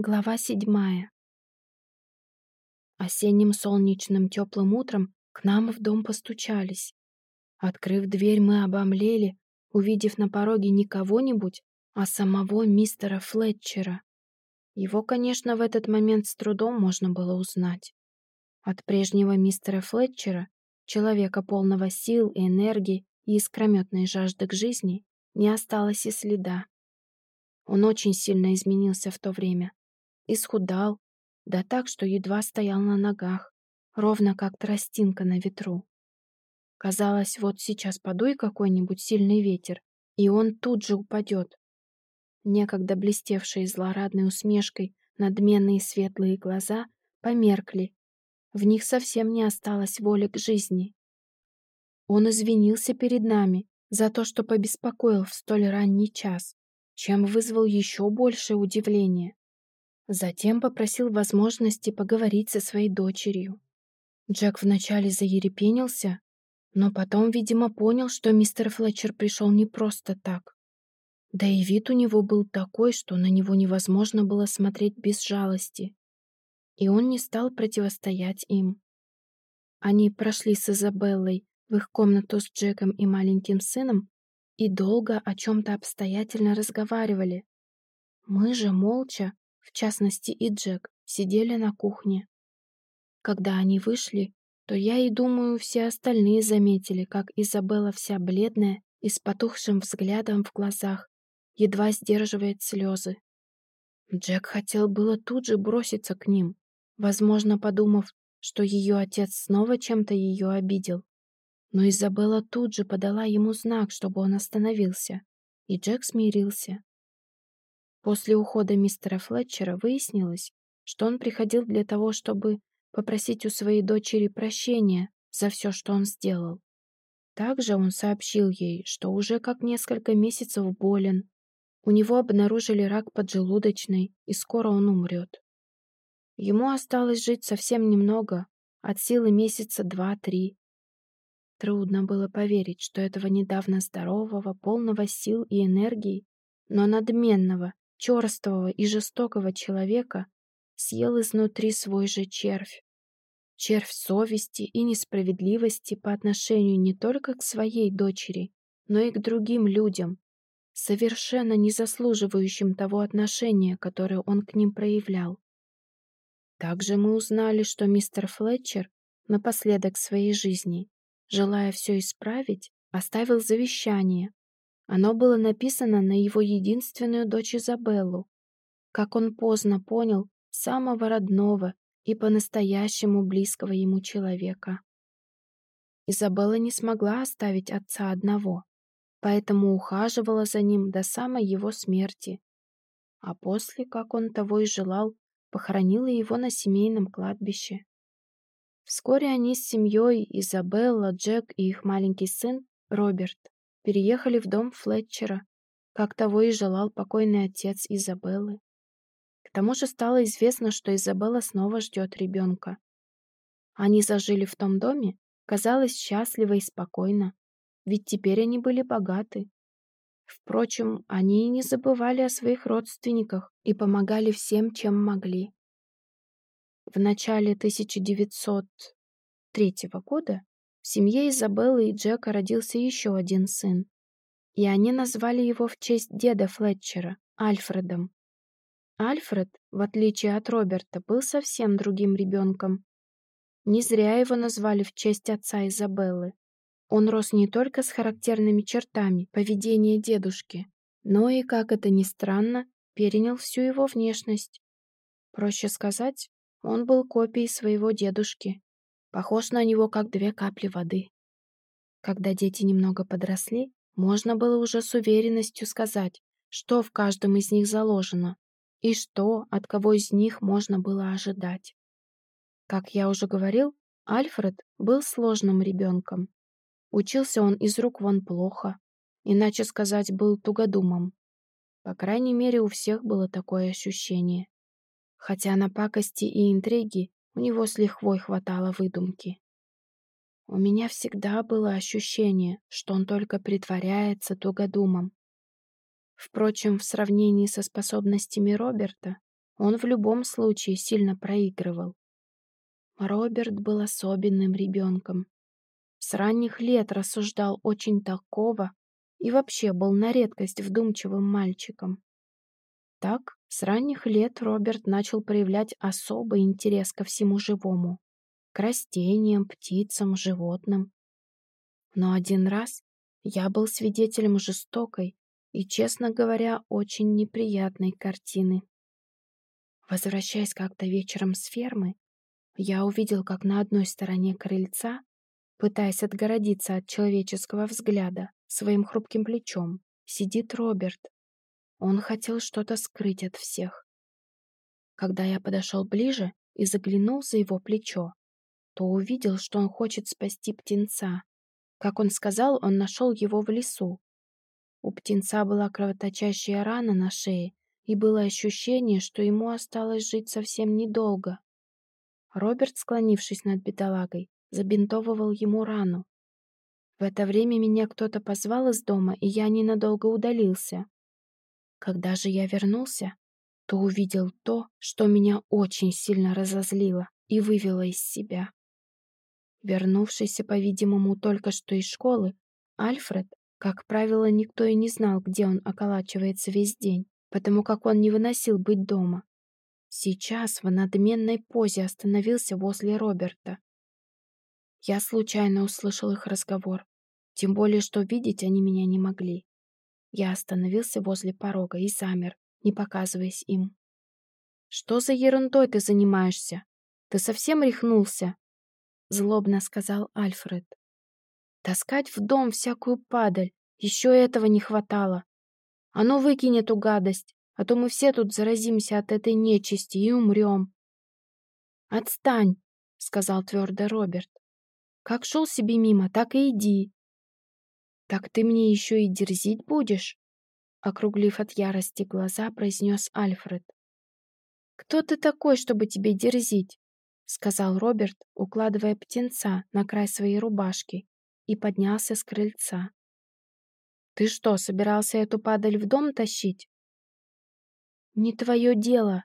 Глава седьмая. Осенним солнечным теплым утром к нам в дом постучались. Открыв дверь, мы обомлели, увидев на пороге не кого-нибудь, а самого мистера Флетчера. Его, конечно, в этот момент с трудом можно было узнать. От прежнего мистера Флетчера, человека полного сил и энергии и искрометной жажды к жизни, не осталось и следа. Он очень сильно изменился в то время исхудал, да так, что едва стоял на ногах, ровно как тростинка на ветру. Казалось, вот сейчас подуй какой-нибудь сильный ветер, и он тут же упадет. Некогда блестевшие злорадной усмешкой надменные светлые глаза померкли. В них совсем не осталось воли к жизни. Он извинился перед нами за то, что побеспокоил в столь ранний час, чем вызвал еще большее удивление. Затем попросил возможности поговорить со своей дочерью. Джек вначале заерепенился, но потом, видимо, понял, что мистер Флетчер пришел не просто так. Да и вид у него был такой, что на него невозможно было смотреть без жалости. И он не стал противостоять им. Они прошли с Изабеллой в их комнату с Джеком и маленьким сыном и долго о чем-то обстоятельно разговаривали. Мы же молча в частности и Джек, сидели на кухне. Когда они вышли, то я и думаю, все остальные заметили, как Изабелла вся бледная и с потухшим взглядом в глазах, едва сдерживает слезы. Джек хотел было тут же броситься к ним, возможно, подумав, что ее отец снова чем-то ее обидел. Но Изабелла тут же подала ему знак, чтобы он остановился, и Джек смирился. После ухода мистера Флетчера выяснилось, что он приходил для того, чтобы попросить у своей дочери прощения за все, что он сделал. Также он сообщил ей, что уже как несколько месяцев болен. У него обнаружили рак поджелудочной, и скоро он умрет. Ему осталось жить совсем немного, от силы месяца два-три. Трудно было поверить, что этого недавно здорового, полного сил и энергии, но надменного черствого и жестокого человека съел изнутри свой же червь. Червь совести и несправедливости по отношению не только к своей дочери, но и к другим людям, совершенно не заслуживающим того отношения, которое он к ним проявлял. Также мы узнали, что мистер Флетчер напоследок своей жизни, желая все исправить, оставил завещание, оно было написано на его единственную дочь Изабеллу. Как он поздно понял, самого родного и по-настоящему близкого ему человека. Изабелла не смогла оставить отца одного, поэтому ухаживала за ним до самой его смерти. А после, как он того и желал, похоронила его на семейном кладбище. Вскоре они с семьей, Изабелла, Джек и их маленький сын, Роберт, переехали в дом Флетчера, как того и желал покойный отец Изабеллы. К тому же стало известно, что Изабелла снова ждет ребенка. Они зажили в том доме, казалось, счастливо и спокойно, ведь теперь они были богаты. Впрочем, они и не забывали о своих родственниках и помогали всем, чем могли. В начале 1903 года в семье Изабеллы и Джека родился еще один сын, и они назвали его в честь деда Флетчера, Альфредом. Альфред, в отличие от Роберта, был совсем другим ребенком. Не зря его назвали в честь отца Изабеллы. Он рос не только с характерными чертами поведения дедушки, но и, как это ни странно, перенял всю его внешность. Проще сказать, он был копией своего дедушки. Похож на него, как две капли воды. Когда дети немного подросли, можно было уже с уверенностью сказать, что в каждом из них заложено и что от кого из них можно было ожидать. Как я уже говорил, Альфред был сложным ребенком. Учился он из рук вон плохо, иначе сказать, был тугодумом. По крайней мере, у всех было такое ощущение. Хотя на пакости и интриги у него с лихвой хватало выдумки. У меня всегда было ощущение, что он только притворяется тугодумом. Впрочем, в сравнении со способностями Роберта, он в любом случае сильно проигрывал. Роберт был особенным ребенком. С ранних лет рассуждал очень толково и вообще был на редкость вдумчивым мальчиком. Так, с ранних лет Роберт начал проявлять особый интерес ко всему живому, к растениям, птицам, животным. Но один раз я был свидетелем жестокой и, честно говоря, очень неприятной картины. Возвращаясь как-то вечером с фермы, я увидел, как на одной стороне крыльца, пытаясь отгородиться от человеческого взгляда своим хрупким плечом, сидит Роберт. Он хотел что-то скрыть от всех. Когда я подошел ближе и заглянул за его плечо, то увидел, что он хочет спасти птенца. Как он сказал, он нашел его в лесу. У птенца была кровоточащая рана на шее, и было ощущение, что ему осталось жить совсем недолго. Роберт, склонившись над бедолагой, забинтовывал ему рану. В это время меня кто-то позвал из дома, и я ненадолго удалился. Когда же я вернулся, то увидел то, что меня очень сильно разозлило и вывело из себя. Вернувшийся, по-видимому, только что из школы, Альфред, как правило, никто и не знал, где он околачивается весь день потому как он не выносил быть дома. Сейчас в надменной позе остановился возле Роберта. Я случайно услышал их разговор, тем более, что видеть они меня не могли. Я остановился возле порога и замер, не показываясь им. «Что за ерундой ты занимаешься? Ты совсем рехнулся?» Злобно сказал Альфред. «Таскать в дом всякую падаль, еще этого не хватало. А ну выкинь эту гадость, а то мы все тут заразимся от этой нечисти и умрем. Отстань, сказал твердо Роберт. Как шел себе мимо, так и иди. Так ты мне еще и дерзить будешь? Округлив от ярости глаза, произнес Альфред. «Кто ты такой, чтобы тебе дерзить?» — сказал Роберт, укладывая птенца на край своей рубашки, и поднялся с крыльца. Ты что, собирался эту падаль в дом тащить? Не твое дело.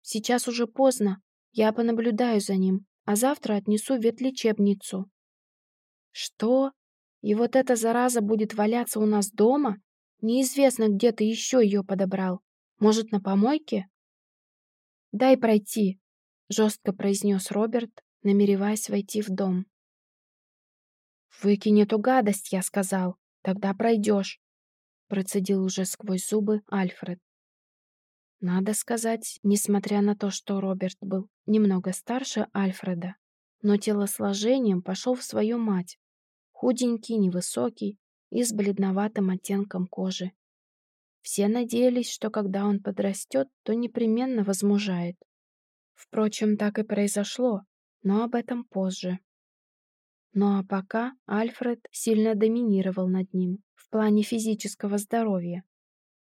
Сейчас уже поздно. Я понаблюдаю за ним, а завтра отнесу в ветлечебницу. Что? И вот эта зараза будет валяться у нас дома? Неизвестно, где ты еще ее подобрал. Может, на помойке? Дай пройти, жестко произнес Роберт, намереваясь войти в дом. «Выкинь эту гадость», — я сказал. Тогда пройдешь, процедил уже сквозь зубы Альфред. Надо сказать, несмотря на то, что Роберт был немного старше Альфреда, но телосложением пошел в свою мать. Худенький, невысокий и с бледноватым оттенком кожи. Все надеялись, что когда он подрастет, то непременно возмужает. Впрочем, так и произошло, но об этом позже. Ну а пока Альфред сильно доминировал над ним в плане физического здоровья,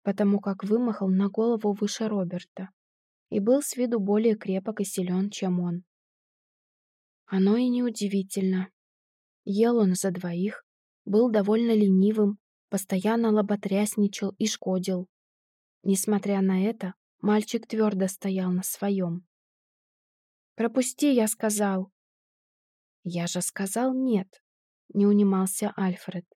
потому как вымахал на голову выше Роберта и был с виду более крепок и силен, чем он. Оно и неудивительно. Ел он за двоих, был довольно ленивым, постоянно лоботрясничал и шкодил. Несмотря на это, мальчик твердо стоял на своем. «Пропусти, я сказал!» «Я же сказал нет», — не унимался Альфред.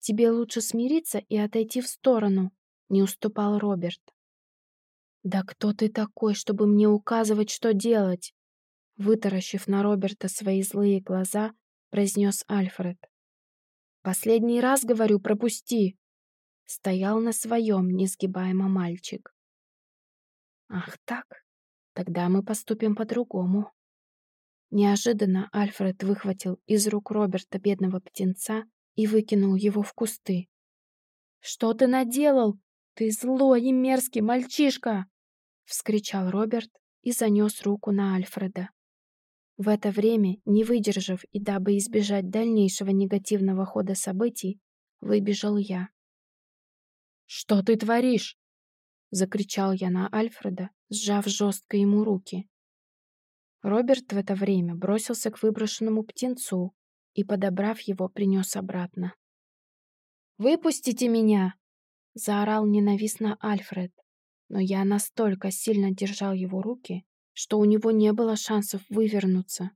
«Тебе лучше смириться и отойти в сторону», — не уступал Роберт. «Да кто ты такой, чтобы мне указывать, что делать?» Вытаращив на Роберта свои злые глаза, произнес Альфред. «Последний раз, говорю, пропусти!» Стоял на своем несгибаемо мальчик. «Ах так? Тогда мы поступим по-другому», Неожиданно Альфред выхватил из рук Роберта бедного птенца и выкинул его в кусты. «Что ты наделал? Ты злой и мерзкий мальчишка!» — вскричал Роберт и занес руку на Альфреда. В это время, не выдержав и дабы избежать дальнейшего негативного хода событий, выбежал я. «Что ты творишь?» — закричал я на Альфреда, сжав жестко ему руки. Роберт в это время бросился к выброшенному птенцу и, подобрав его, принес обратно. «Выпустите меня!» — заорал ненавистно Альфред. Но я настолько сильно держал его руки, что у него не было шансов вывернуться.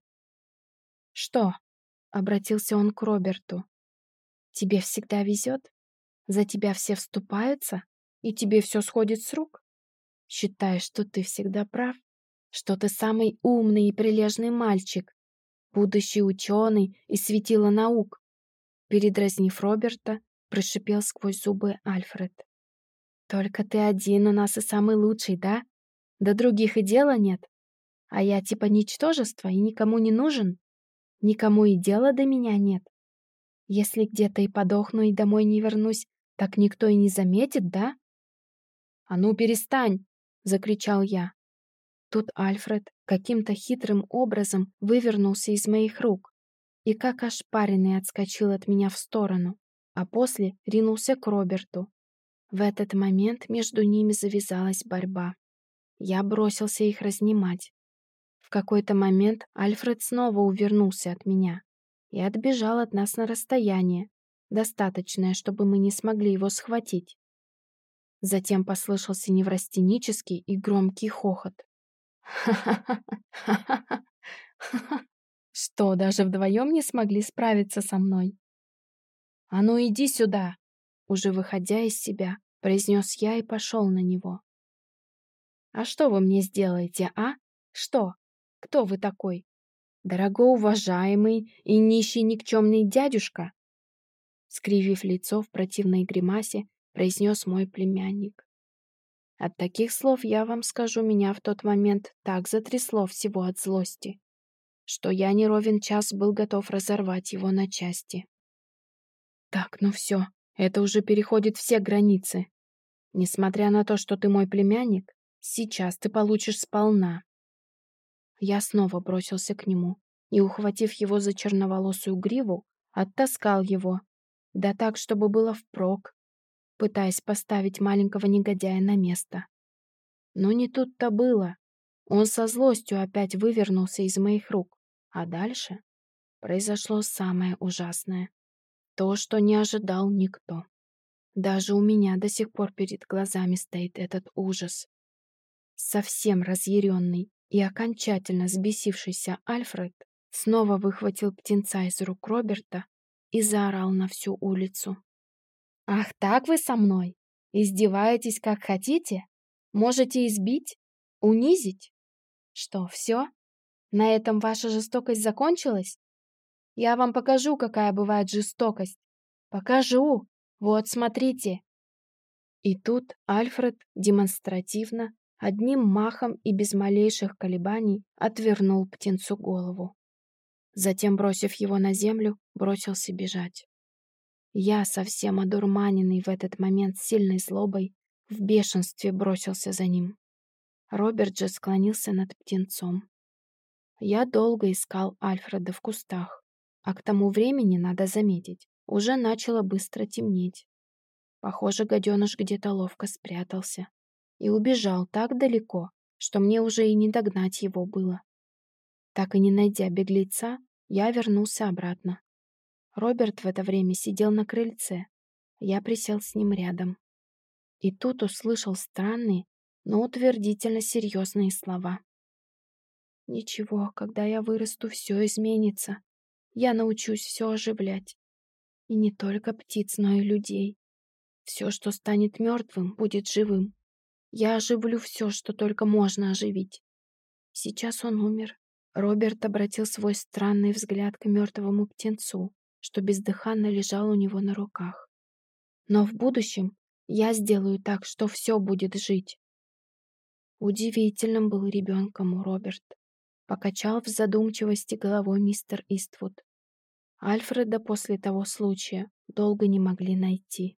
«Что?» — обратился он к Роберту. «Тебе всегда везет? За тебя все вступаются? И тебе все сходит с рук? Считаешь, что ты всегда прав? Что ты самый умный и прилежный мальчик, будущий ученый и светило наук?» Передразнив Роберта, прошипел сквозь зубы Альфред. «Только ты один у нас и самый лучший, да? До других и дела нет. А я типа ничтожество и никому не нужен? Никому и дела до меня нет? Если где-то и подохну и домой не вернусь, так никто и не заметит, да?» «А ну перестань!» — закричал я. Тут Альфред каким-то хитрым образом вывернулся из моих рук и как ошпаренный отскочил от меня в сторону, а после ринулся к Роберту, в этот момент между ними завязалась борьба. Я бросился их разнимать. Какой-то момент Альфред снова увернулся от меня и отбежал от нас на расстояние, достаточное, чтобы мы не смогли его схватить. Затем послышался неврастенический и громкий хохот. «Ха-ха-ха! Что, даже вдвоем не смогли справиться со мной?» «А ну иди сюда!» Уже выходя из себя, произнес я и пошел на него. «А что вы мне сделаете, а? Что? Кто вы такой? Дорогоуважаемый и нищий никчемный дядюшка?» Скривив лицо в противной гримасе, произнес мой племянник. От таких слов, я вам скажу, меня в тот момент так затрясло всего от злости, что я не ровен час был готов разорвать его на части. Так, ну все, это уже переходит все границы. Несмотря на то, что ты мой племянник, сейчас ты получишь сполна. Я снова бросился к нему и, ухватив его за черноволосую гриву, оттаскал его, да так, чтобы было впрок, пытаясь поставить маленького негодяя на место. Но не тут-то было. Он со злостью опять вывернулся из моих рук, а дальше произошло самое ужасное. То, что не ожидал никто. Даже у меня до сих пор перед глазами стоит этот ужас. Совсем разъяренный и окончательно взбесившийся Альфред снова выхватил птенца из рук Роберта и заорал на всю улицу. «Ах, так вы со мной? Издеваетесь как хотите? Можете избить? Унизить? Что, все? На этом ваша жестокость закончилась? Я вам покажу, какая бывает жестокость. Покажу. Вот, смотрите. И тут Альфред демонстративно, одним махом и без малейших колебаний отвернул птенцу голову. Затем, бросив его на землю, бросился бежать. Я, совсем одурманенный в этот момент сильной злобой, в бешенстве бросился за ним. Роберт же склонился над птенцом. Я долго искал Альфреда в кустах, а к тому времени, надо заметить, уже начало быстро темнеть. Похоже, гаденыш где-то ловко спрятался и убежал так далеко, что мне уже и не догнать его было. Так и не найдя беглеца, я вернулся обратно. Роберт в это время сидел на крыльце. Я присел с ним рядом. И тут услышал странные, но утвердительно серьезные слова. «Ничего, когда я вырасту, все изменится. Я научусь все оживлять. И не только птиц, но и людей. Все, что станет мертвым, будет живым. Я оживлю все, что только можно оживить. Сейчас он умер. Роберт обратил свой странный взгляд к мертвому птенцу, что бездыханно лежал у него на руках. Но в будущем я сделаю так, что все будет жить. Удивительным был ребенком у Роберт. Покачал в задумчивости головой мистер Иствуд. Альфреда после того случая долго не могли найти.